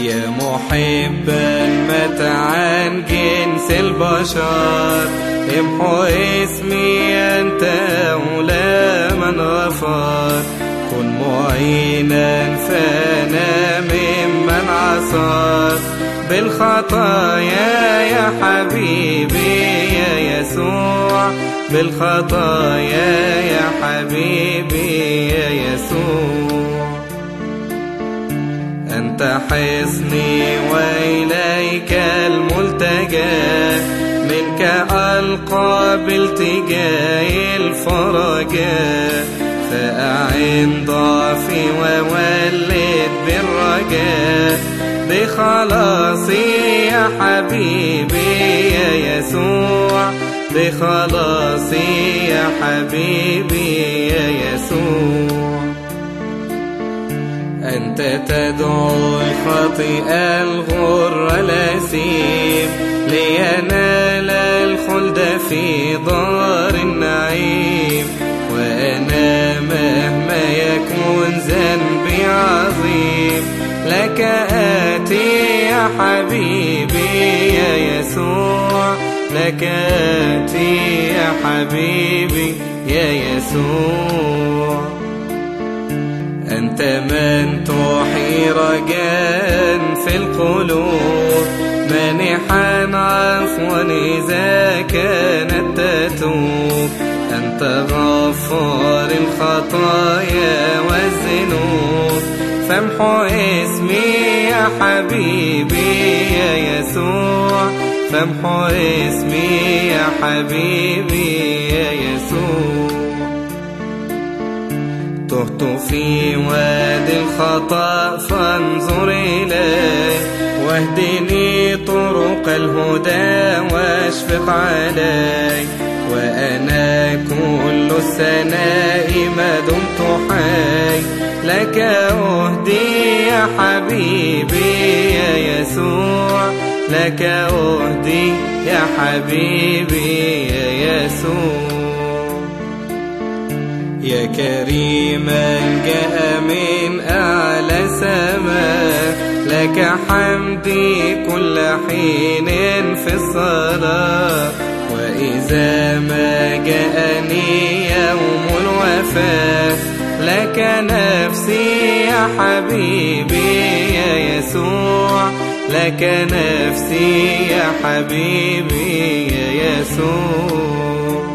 يا محبا متعا جنس البشر امحو اسمي أنت أولى من غفر. كن معينا فانا ممن عصر. بالخطايا يا حبيبي يا يسوع بالخطايا يا حبيبي أنت حصني وإليك الملتجى منك ألقى بالتجاه الفرجاء فأعن ضعفي وولد بالرجاء بخلاصي يا حبيبي يا يسوع بخلاصي يا حبيبي. أنت تدعو الخاطئ الغر الأسيم لينال الخلد في دار النعيم. وأنا مهما يكون ذنبي عظيم لك آتي يا حبيبي يا يسوع لك آتي يا حبيبي يا يسوع. أنت من تحيي رجاء في القلوب. مانحا عفوا إذا كانت تتوب أنت غفار الخطايا والذنوب. فامحو اسمي يا حبيبي يا يسوع. فامحو اسمي يا حبيبي يا يسوع. تهت في وادي الخطأ فانظر إلي واهدني طرق الهدى واشفق علي وأنا كل السناء ما دمت حي. لك أهدي يا حبيبي يا يسوع. لك أهدي يا حبيبي يا يسوع. يا كريما جاء من أعلى سماء. لك حمدي كل حين في الصلاة. وإذا ما جاءني يوم الوفاة لك نفسي يا حبيبي يا يسوع. لك نفسي يا حبيبي يا يسوع.